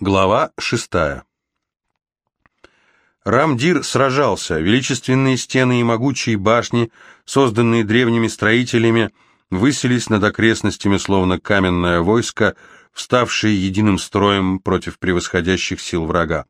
Глава шестая. Рамдир сражался, величественные стены и могучие башни, созданные древними строителями, высились над окрестностями словно каменное войско, вставшее единым строем против превосходящих сил врага.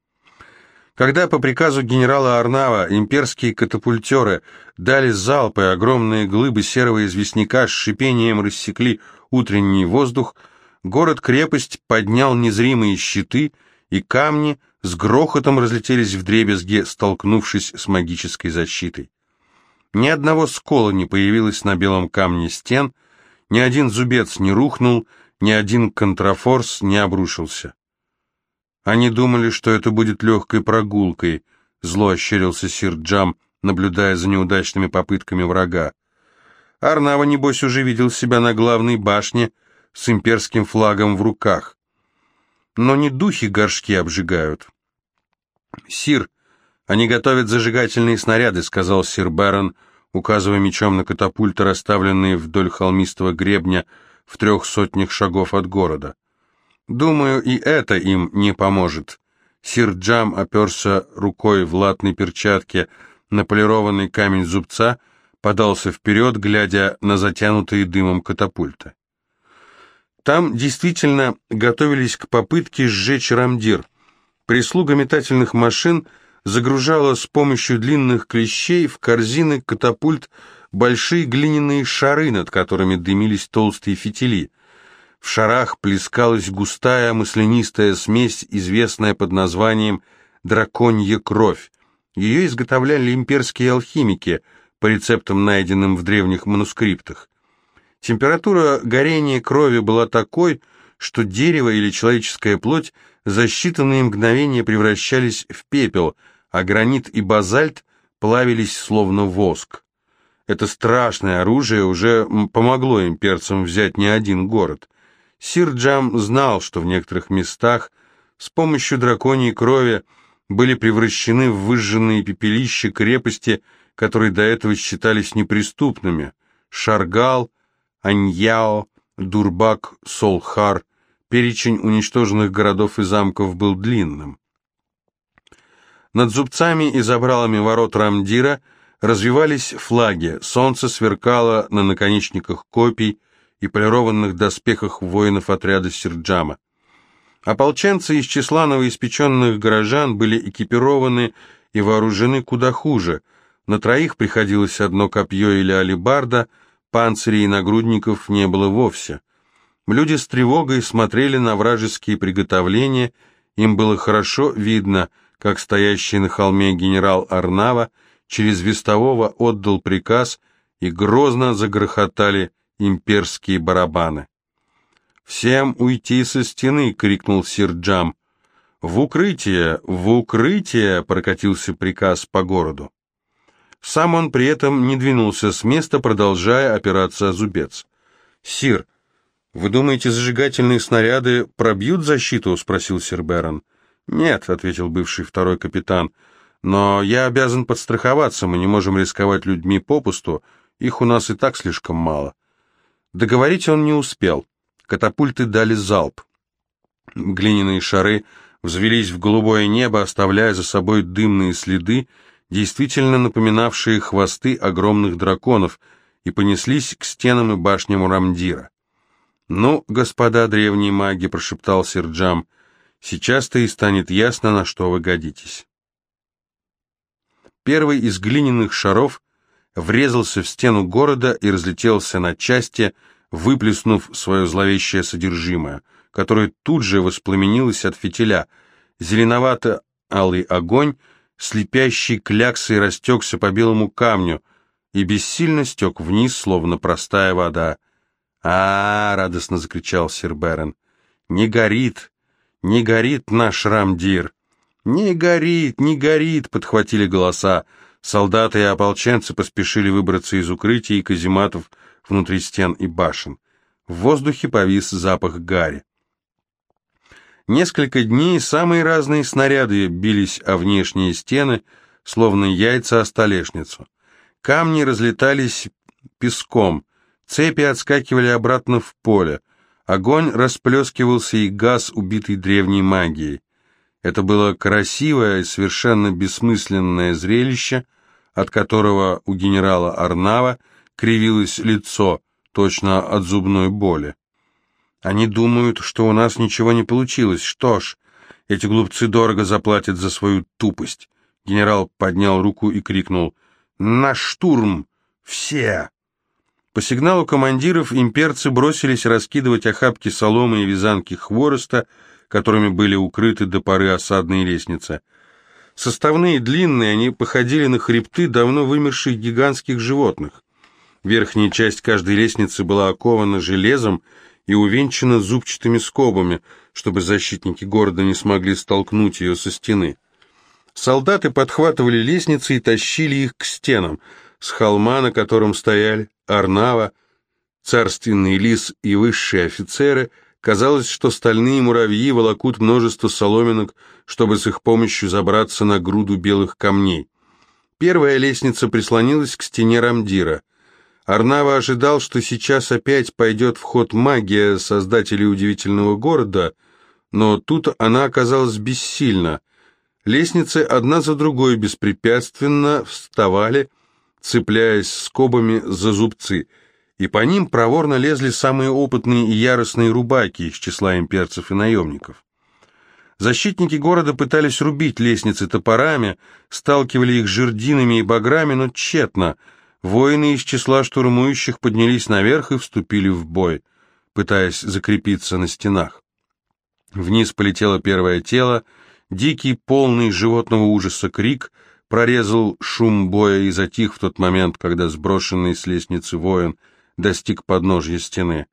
Когда по приказу генерала Арнава имперские катапультеры дали залпы, огромные глыбы серого известняка с шипением рассекли утренний воздух, город-крепость поднял незримые щиты, и камни с грохотом разлетелись в дребезге, столкнувшись с магической защитой. Ни одного скола не появилось на белом камне стен, ни один зубец не рухнул, ни один контрафорс не обрушился. Они думали, что это будет легкой прогулкой, зло ощерился сир Джам, наблюдая за неудачными попытками врага. Арнава, небось, уже видел себя на главной башне, с имперским флагом в руках. Но не духи горшки обжигают. «Сир, они готовят зажигательные снаряды», — сказал сир Бэрон, указывая мечом на катапульты, расставленные вдоль холмистого гребня в трех сотнях шагов от города. «Думаю, и это им не поможет». Сир Джам оперся рукой в латной перчатке на полированный камень зубца, подался вперед, глядя на затянутые дымом катапульты. Там действительно готовились к попытке сжечь рамдир. Прислуга метательных машин загружала с помощью длинных клещей в корзины катапульт большие глиняные шары, над которыми дымились толстые фитили. В шарах плескалась густая маслянистая смесь, известная под названием «драконья кровь». Ее изготовляли имперские алхимики по рецептам, найденным в древних манускриптах. Температура горения крови была такой, что дерево или человеческая плоть за считанные мгновения превращались в пепел, а гранит и базальт плавились словно воск. Это страшное оружие уже помогло имперцам взять не один город. Сир Джам знал, что в некоторых местах с помощью драконьей крови были превращены в выжженные пепелища крепости, которые до этого считались неприступными. Шаргал, Аньяо, Дурбак, Солхар. Перечень уничтоженных городов и замков был длинным. Над зубцами и забралами ворот Рамдира развивались флаги, солнце сверкало на наконечниках копий и полированных доспехах воинов отряда Сирджама. Ополченцы из числа новоиспеченных горожан были экипированы и вооружены куда хуже. На троих приходилось одно копье или алебарда – панцирей и нагрудников не было вовсе. Люди с тревогой смотрели на вражеские приготовления, им было хорошо видно, как стоящий на холме генерал Арнава через вестового отдал приказ, и грозно загрохотали имперские барабаны. «Всем уйти со стены!» — крикнул сир Джам. «В укрытие! В укрытие!» — прокатился приказ по городу. Сам он при этом не двинулся с места, продолжая опираться о зубец. «Сир, вы думаете, зажигательные снаряды пробьют защиту?» — спросил сир Берон. «Нет», — ответил бывший второй капитан, — «но я обязан подстраховаться, мы не можем рисковать людьми попусту, их у нас и так слишком мало». Договорить он не успел. Катапульты дали залп. Глиняные шары взвелись в голубое небо, оставляя за собой дымные следы, действительно напоминавшие хвосты огромных драконов, и понеслись к стенам и башням Рамдира. «Ну, господа древние маги», — прошептал Сирджам, — «сейчас-то и станет ясно, на что вы годитесь». Первый из глиняных шаров врезался в стену города и разлетелся на части, выплеснув свое зловещее содержимое, которое тут же воспламенилось от фитиля. Зеленовато-алый огонь — слепящий кляксой растекся по белому камню и бессильно стек вниз, словно простая вода. а, -а, -а радостно закричал сир Берен. «Не горит! Не горит наш рамдир!» «Не горит! Не горит!» — подхватили голоса. Солдаты и ополченцы поспешили выбраться из укрытий и казематов внутри стен и башен. В воздухе повис запах гари. Несколько дней самые разные снаряды бились о внешние стены, словно яйца о столешницу. Камни разлетались песком, цепи отскакивали обратно в поле, Огонь расплескивался и газ, убитый древней магией. Это было красивое и совершенно бессмысленное зрелище, от которого у генерала Арнава кривилось лицо, точно от зубной боли. Они думают, что у нас ничего не получилось. Что ж, эти глупцы дорого заплатят за свою тупость. Генерал поднял руку и крикнул «На штурм! Все!» По сигналу командиров имперцы бросились раскидывать охапки соломы и вязанки хвороста, которыми были укрыты до поры осадные лестницы. Составные длинные, они походили на хребты давно вымерших гигантских животных. Верхняя часть каждой лестницы была окована железом и увенчана зубчатыми скобами, чтобы защитники города не смогли столкнуть ее со стены. Солдаты подхватывали лестницы и тащили их к стенам. С холма, на котором стояли Арнава, царственный лис и высшие офицеры, казалось, что стальные муравьи волокут множество соломинок, чтобы с их помощью забраться на груду белых камней. Первая лестница прислонилась к стене Рамдира. Арнава ожидал, что сейчас опять пойдет в ход магия создателей удивительного города, но тут она оказалась бессильна. Лестницы одна за другой беспрепятственно вставали, цепляясь скобами за зубцы, и по ним проворно лезли самые опытные и яростные рубаки из числа имперцев и наемников. Защитники города пытались рубить лестницы топорами, сталкивали их жердинами и баграми, но тщетно – Воины из числа штурмующих поднялись наверх и вступили в бой, пытаясь закрепиться на стенах. Вниз полетело первое тело, дикий, полный животного ужаса крик прорезал шум боя и затих в тот момент, когда сброшенный с лестницы воин достиг подножья стены.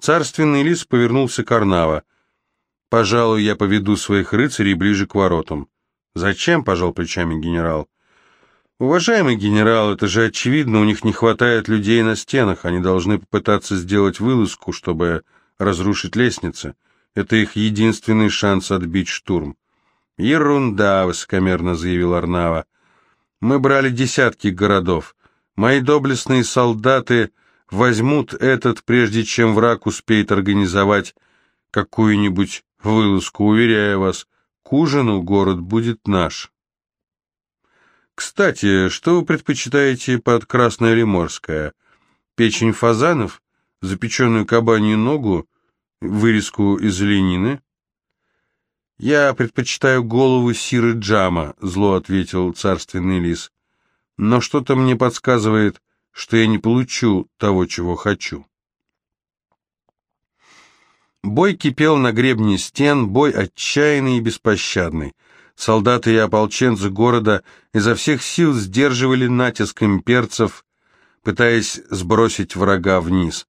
Царственный лис повернулся к Арнава. «Пожалуй, я поведу своих рыцарей ближе к воротам». «Зачем?» — пожал плечами генерал. «Уважаемый генерал, это же очевидно, у них не хватает людей на стенах, они должны попытаться сделать вылазку, чтобы разрушить лестницы. Это их единственный шанс отбить штурм». «Ерунда», — высокомерно заявил Арнава. «Мы брали десятки городов. Мои доблестные солдаты возьмут этот, прежде чем враг успеет организовать какую-нибудь вылазку, уверяю вас, к ужину город будет наш». Кстати, что вы предпочитаете под красное или морское? Печень фазанов, запеченную кабанью ногу, вырезку из ленины? Я предпочитаю голову сиры Джама, зло ответил царственный лис. Но что-то мне подсказывает, что я не получу того, чего хочу. Бой кипел на гребне стен, бой отчаянный и беспощадный. Солдаты и ополченцы города изо всех сил сдерживали натиск имперцев, пытаясь сбросить врага вниз.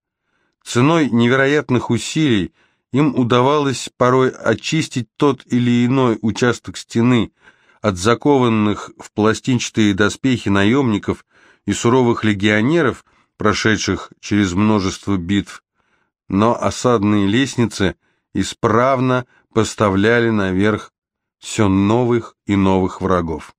Ценой невероятных усилий им удавалось порой очистить тот или иной участок стены от закованных в пластинчатые доспехи наемников и суровых легионеров, прошедших через множество битв, но осадные лестницы исправно поставляли наверх все новых и новых врагов.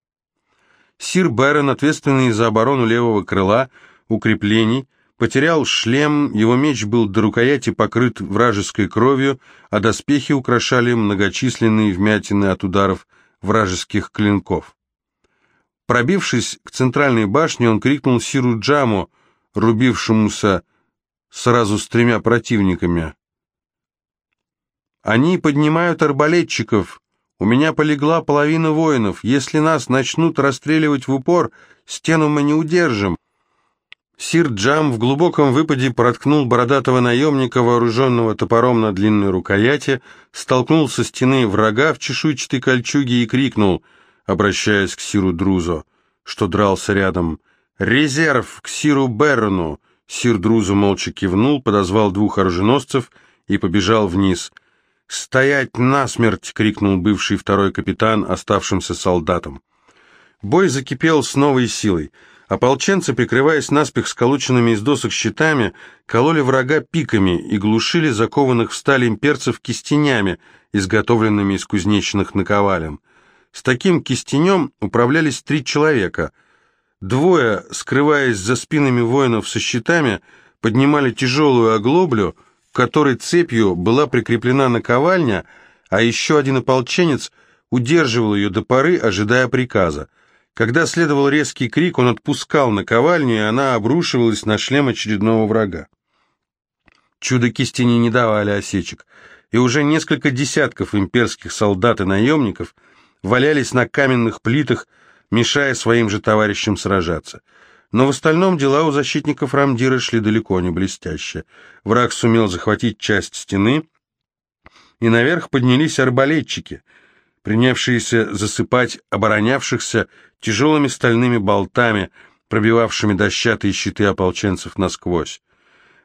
Сир Бэрон, ответственный за оборону левого крыла, укреплений, потерял шлем, его меч был до рукояти покрыт вражеской кровью, а доспехи украшали многочисленные вмятины от ударов вражеских клинков. Пробившись к центральной башне, он крикнул Сиру Джаму, рубившемуся сразу с тремя противниками. «Они поднимают арбалетчиков!» У меня полегла половина воинов. Если нас начнут расстреливать в упор, стену мы не удержим. Сир Джам в глубоком выпаде проткнул бородатого наемника, вооруженного топором на длинной рукояти, столкнул со стены врага в чешуйчатой кольчуге и крикнул, обращаясь к Сиру Друзо, что дрался рядом, «Резерв к Сиру Беррону!» Сир Друзо молча кивнул, подозвал двух оруженосцев и побежал вниз – «Стоять насмерть!» — крикнул бывший второй капитан оставшимся солдатам. Бой закипел с новой силой. Ополченцы, прикрываясь наспех сколоченными из досок щитами, кололи врага пиками и глушили закованных в сталь имперцев кистенями, изготовленными из кузнечных наковален. С таким кистенем управлялись три человека. Двое, скрываясь за спинами воинов со щитами, поднимали тяжелую оглоблю — к которой цепью была прикреплена наковальня, а еще один ополченец удерживал ее до поры, ожидая приказа. Когда следовал резкий крик, он отпускал наковальню, и она обрушивалась на шлем очередного врага. Чудо-кистени не давали осечек, и уже несколько десятков имперских солдат и наемников валялись на каменных плитах, мешая своим же товарищам сражаться. Но в остальном дела у защитников Рамдира шли далеко не блестяще. Враг сумел захватить часть стены, и наверх поднялись арбалетчики, принявшиеся засыпать оборонявшихся тяжелыми стальными болтами, пробивавшими дощатые щиты ополченцев насквозь.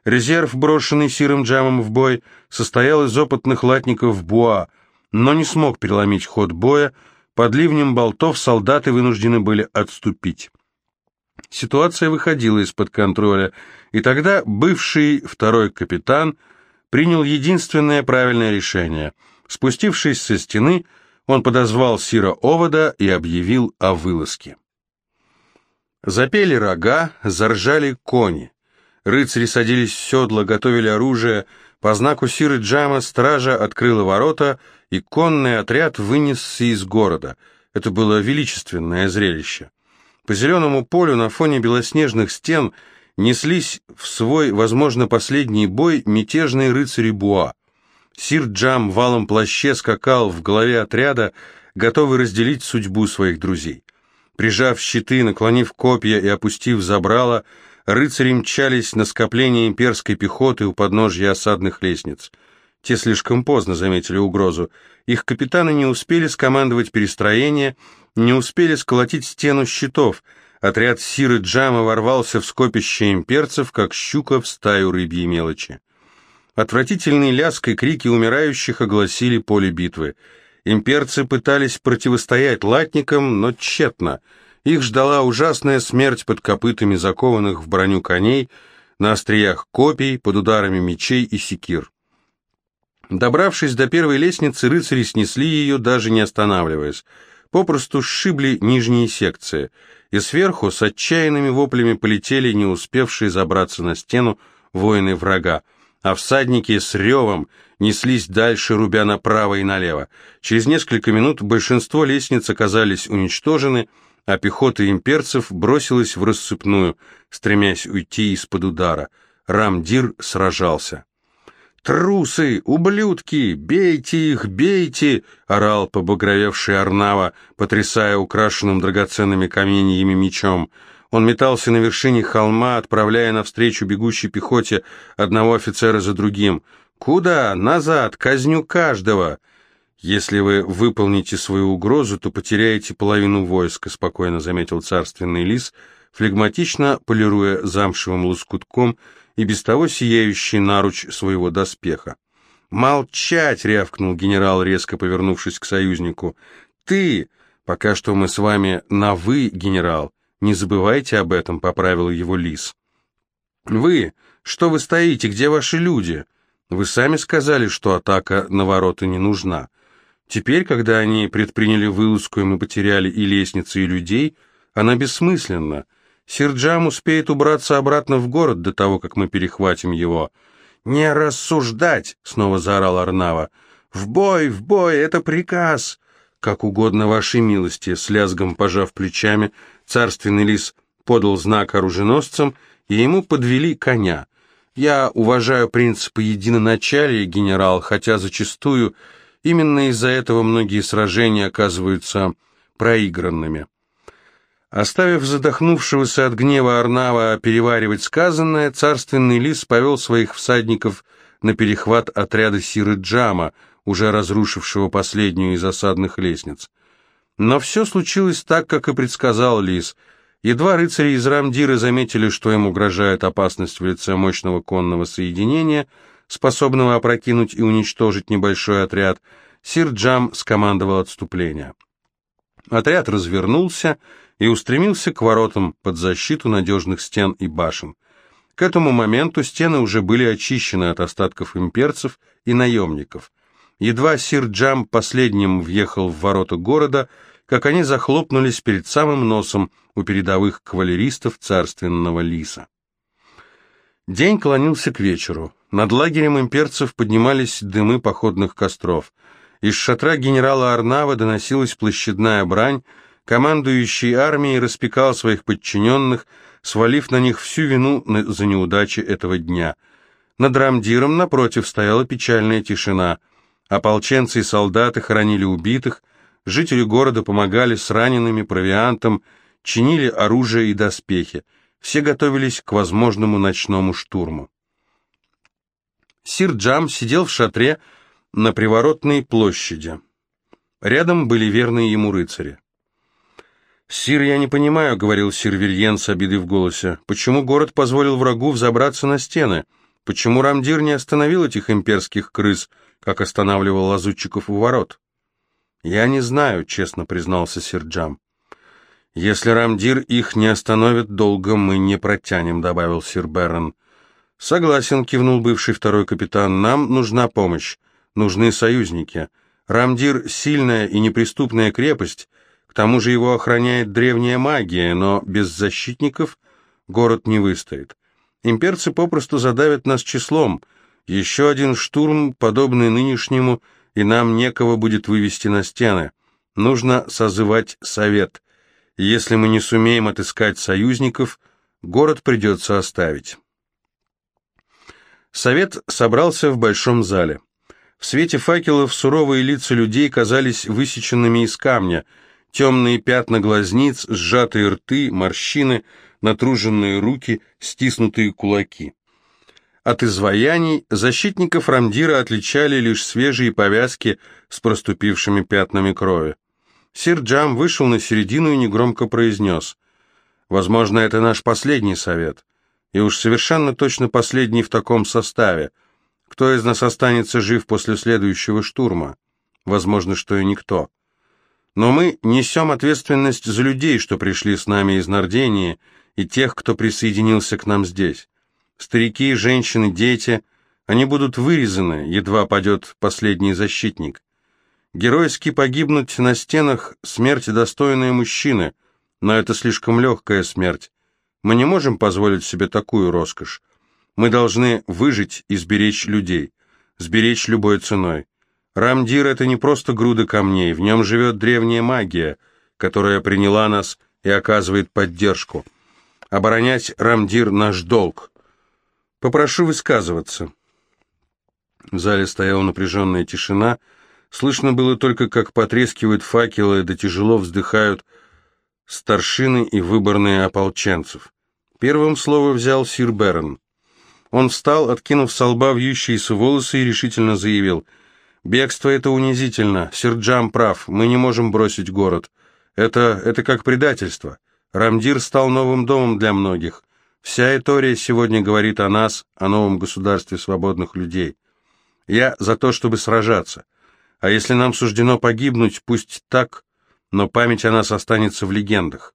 Резерв, брошенный Сиром Джамом в бой, состоял из опытных латников Буа, но не смог переломить ход боя, под ливнем болтов солдаты вынуждены были отступить. Ситуация выходила из-под контроля, и тогда бывший второй капитан принял единственное правильное решение. Спустившись со стены, он подозвал Сира Овода и объявил о вылазке. Запели рога, заржали кони. Рыцари садились в седла, готовили оружие. По знаку Сиры Джама стража открыла ворота, и конный отряд вынесся из города. Это было величественное зрелище. По зеленому полю на фоне белоснежных стен неслись в свой, возможно, последний бой мятежные рыцари Буа. Сир Джам валом плаще скакал в голове отряда, готовый разделить судьбу своих друзей. Прижав щиты, наклонив копья и опустив забрало, рыцари мчались на скопление имперской пехоты у подножья осадных лестниц. Те слишком поздно заметили угрозу. Их капитаны не успели скомандовать перестроение, не успели сколотить стену щитов. Отряд Сиры Джама ворвался в скопище имперцев, как щука в стаю рыбьей мелочи. Отвратительный лязг и крики умирающих огласили поле битвы. Имперцы пытались противостоять латникам, но тщетно. Их ждала ужасная смерть под копытами закованных в броню коней, на остриях копий, под ударами мечей и секир. Добравшись до первой лестницы, рыцари снесли ее, даже не останавливаясь попросту сшибли нижние секции, и сверху с отчаянными воплями полетели не успевшие забраться на стену воины врага, а всадники с ревом неслись дальше, рубя направо и налево. Через несколько минут большинство лестниц оказались уничтожены, а пехота имперцев бросилась в рассыпную, стремясь уйти из-под удара. Рамдир сражался. «Трусы! Ублюдки! Бейте их! Бейте!» — орал побагровевший Арнава, потрясая украшенным драгоценными каменьями мечом. Он метался на вершине холма, отправляя навстречу бегущей пехоте одного офицера за другим. «Куда? Назад! Казню каждого!» «Если вы выполните свою угрозу, то потеряете половину войска», — спокойно заметил царственный лис, флегматично полируя замшевым лоскутком — и без того сияющий наруч своего доспеха. «Молчать!» — рявкнул генерал, резко повернувшись к союзнику. «Ты! Пока что мы с вами на «вы», генерал. Не забывайте об этом», — поправил его лис. «Вы! Что вы стоите? Где ваши люди? Вы сами сказали, что атака на ворота не нужна. Теперь, когда они предприняли вылазку, и мы потеряли и лестницы, и людей, она бессмысленна. Сирджам успеет убраться обратно в город до того, как мы перехватим его. «Не рассуждать!» — снова заорал Арнава. «В бой, в бой! Это приказ!» «Как угодно вашей милости!» С лязгом пожав плечами, царственный лис подал знак оруженосцам, и ему подвели коня. «Я уважаю принципы единоначалия, генерал, хотя зачастую именно из-за этого многие сражения оказываются проигранными». Оставив задохнувшегося от гнева Арнава переваривать сказанное, царственный лис повел своих всадников на перехват отряда Сиры Джама, уже разрушившего последнюю из осадных лестниц. Но все случилось так, как и предсказал лис. Едва рыцари из Рамдира заметили, что им угрожает опасность в лице мощного конного соединения, способного опрокинуть и уничтожить небольшой отряд, Сир Джам скомандовал отступление. Отряд развернулся и устремился к воротам под защиту надежных стен и башен. К этому моменту стены уже были очищены от остатков имперцев и наемников. Едва сир Джам последним въехал в ворота города, как они захлопнулись перед самым носом у передовых кавалеристов царственного лиса. День клонился к вечеру. Над лагерем имперцев поднимались дымы походных костров. Из шатра генерала Арнава доносилась площадная брань, командующий армией распекал своих подчиненных, свалив на них всю вину за неудачи этого дня. Над Рамдиром, напротив, стояла печальная тишина. Ополченцы и солдаты хоронили убитых, жители города помогали с ранеными, провиантом, чинили оружие и доспехи. Все готовились к возможному ночному штурму. Сир Джам сидел в шатре на приворотной площади. Рядом были верные ему рыцари. «Сир, я не понимаю», — говорил сир Вильен с обидой в голосе, — «почему город позволил врагу взобраться на стены? Почему Рамдир не остановил этих имперских крыс, как останавливал лазутчиков у ворот?» «Я не знаю», — честно признался сир Джам. «Если Рамдир их не остановит, долго мы не протянем», — добавил сир Берн. «Согласен», — кивнул бывший второй капитан, — «нам нужна помощь, нужны союзники. Рамдир — сильная и неприступная крепость, к тому же его охраняет древняя магия, но без защитников город не выстоит. Имперцы попросту задавят нас числом. Еще один штурм, подобный нынешнему, и нам некого будет вывести на стены. Нужно созывать совет». Если мы не сумеем отыскать союзников, город придется оставить. Совет собрался в большом зале. В свете факелов суровые лица людей казались высеченными из камня, темные пятна глазниц, сжатые рты, морщины, натруженные руки, стиснутые кулаки. От изваяний защитников Рамдира отличали лишь свежие повязки с проступившими пятнами крови. Сир Джам вышел на середину и негромко произнес. «Возможно, это наш последний совет. И уж совершенно точно последний в таком составе. Кто из нас останется жив после следующего штурма? Возможно, что и никто. Но мы несем ответственность за людей, что пришли с нами из Нордении, и тех, кто присоединился к нам здесь. Старики, женщины, дети, они будут вырезаны, едва падет последний защитник. Геройски погибнуть на стенах – смерть достойная мужчины, но это слишком легкая смерть. Мы не можем позволить себе такую роскошь. Мы должны выжить и сберечь людей, сберечь любой ценой. Рамдир – это не просто груда камней, в нем живет древняя магия, которая приняла нас и оказывает поддержку. Оборонять Рамдир – наш долг. Попрошу высказываться. В зале стояла напряженная тишина – Слышно было только, как потрескивают факелы, да тяжело вздыхают старшины и выборные ополченцев. Первым слово взял сир Берн. Он встал, откинув со лба вьющиеся волосы и решительно заявил, «Бегство — это унизительно. Сирджам прав. Мы не можем бросить город. Это, это как предательство. Рамдир стал новым домом для многих. Вся Этория сегодня говорит о нас, о новом государстве свободных людей. Я за то, чтобы сражаться. А если нам суждено погибнуть, пусть так, но память о нас останется в легендах.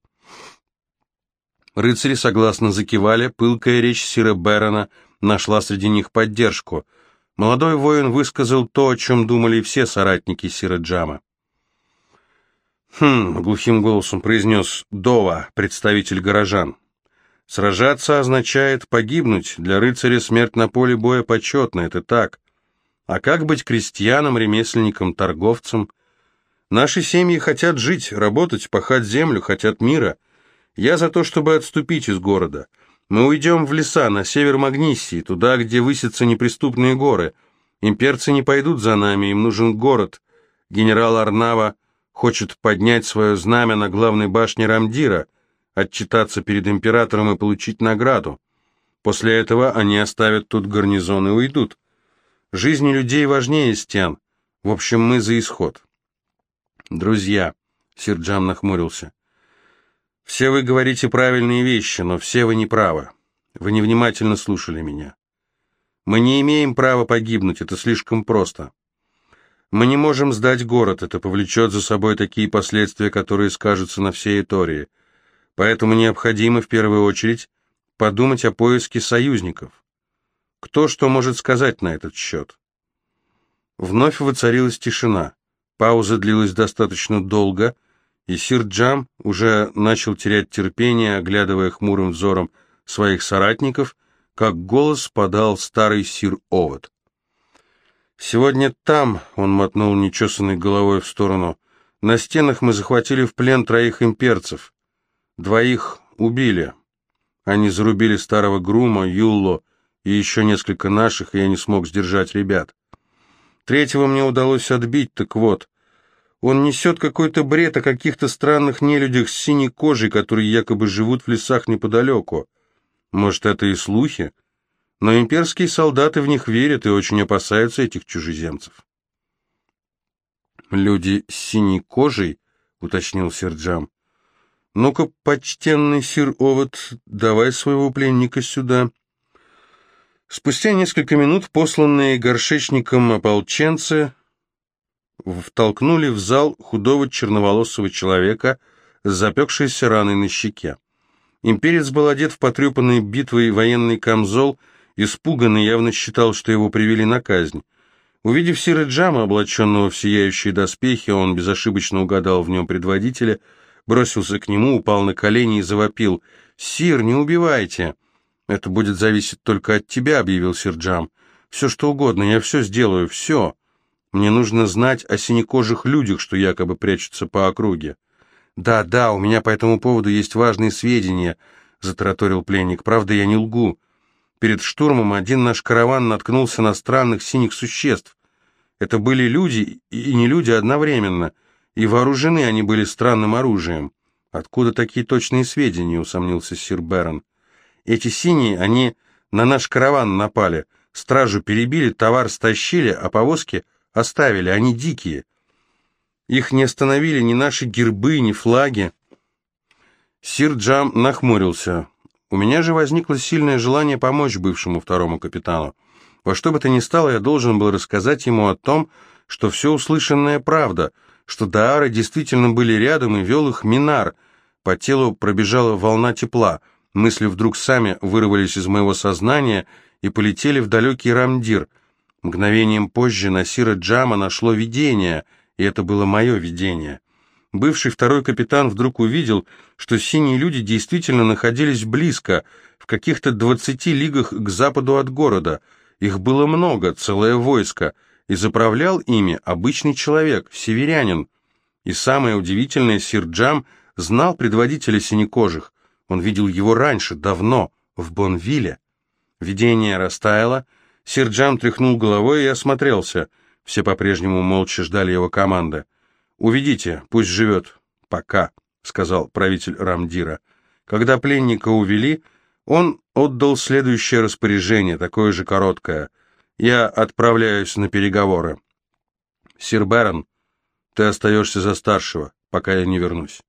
Рыцари согласно закивали, пылкая речь Сира Бэрона нашла среди них поддержку. Молодой воин высказал то, о чем думали все соратники Сира Джама. «Хм», — глухим голосом произнес Дова, представитель горожан. «Сражаться означает погибнуть. Для рыцаря смерть на поле боя почетна, это так. А как быть крестьянам, ремесленникам, торговцам? Наши семьи хотят жить, работать, пахать землю, хотят мира. Я за то, чтобы отступить из города. Мы уйдем в леса, на север Магнисии, туда, где высятся неприступные горы. Имперцы не пойдут за нами, им нужен город. Генерал Арнава хочет поднять свое знамя на главной башне Рамдира, отчитаться перед императором и получить награду. После этого они оставят тут гарнизон и уйдут. Жизни людей важнее стен. В общем, мы за исход. Друзья, Сирджам нахмурился. Все вы говорите правильные вещи, но все вы не правы. Вы невнимательно слушали меня. Мы не имеем права погибнуть, это слишком просто. Мы не можем сдать город, это повлечет за собой такие последствия, которые скажутся на всей Этории. Поэтому необходимо в первую очередь подумать о поиске союзников. Кто что может сказать на этот счет? Вновь воцарилась тишина. Пауза длилась достаточно долго, и сир Джам уже начал терять терпение, оглядывая хмурым взором своих соратников, как голос подал старый сир Овод. «Сегодня там», — он мотнул нечесанной головой в сторону, — «на стенах мы захватили в плен троих имперцев. Двоих убили. Они зарубили старого Грума, Юлло и еще несколько наших, и я не смог сдержать ребят. Третьего мне удалось отбить, так вот. Он несет какой-то бред о каких-то странных нелюдях с синей кожей, которые якобы живут в лесах неподалеку. Может, это и слухи? Но имперские солдаты в них верят и очень опасаются этих чужеземцев. «Люди с синей кожей?» — уточнил Серджам. «Ну-ка, почтенный сир Овод, давай своего пленника сюда». Спустя несколько минут посланные горшечником ополченцы втолкнули в зал худого черноволосого человека с запекшейся раной на щеке. Имперец был одет в потрепанный битвой военный камзол, испуганный, явно считал, что его привели на казнь. Увидев Сиры Джама, облаченного в сияющие доспехи, он безошибочно угадал в нем предводителя — бросился к нему, упал на колени и завопил. «Сир, не убивайте!» «Это будет зависеть только от тебя», — объявил Сирджам. «Все что угодно, я все сделаю, все. Мне нужно знать о синекожих людях, что якобы прячутся по округе». «Да, да, у меня по этому поводу есть важные сведения», — затараторил пленник. «Правда, я не лгу. Перед штурмом один наш караван наткнулся на странных синих существ. Это были люди и не люди одновременно» и вооружены они были странным оружием. Откуда такие точные сведения, усомнился сир Берон. Эти синие, они на наш караван напали, стражу перебили, товар стащили, а повозки оставили, они дикие. Их не остановили ни наши гербы, ни флаги. Сир Джам нахмурился. У меня же возникло сильное желание помочь бывшему второму капитану. Во что бы то ни стало, я должен был рассказать ему о том, что все услышанное правда — что Даары действительно были рядом и вел их Минар. По телу пробежала волна тепла. Мысли вдруг сами вырвались из моего сознания и полетели в далекий Рамдир. Мгновением позже Насира Джама нашло видение, и это было мое видение. Бывший второй капитан вдруг увидел, что синие люди действительно находились близко, в каких-то двадцати лигах к западу от города. Их было много, целое войско — и заправлял ими обычный человек, северянин. И самое удивительное, сир Джам знал предводителя синекожих. Он видел его раньше, давно, в Бонвилле. Видение растаяло, сир Джам тряхнул головой и осмотрелся. Все по-прежнему молча ждали его команды. «Уведите, пусть живет. Пока», — сказал правитель Рамдира. Когда пленника увели, он отдал следующее распоряжение, такое же короткое — я отправляюсь на переговоры. Сир Бэрон, ты остаешься за старшего, пока я не вернусь.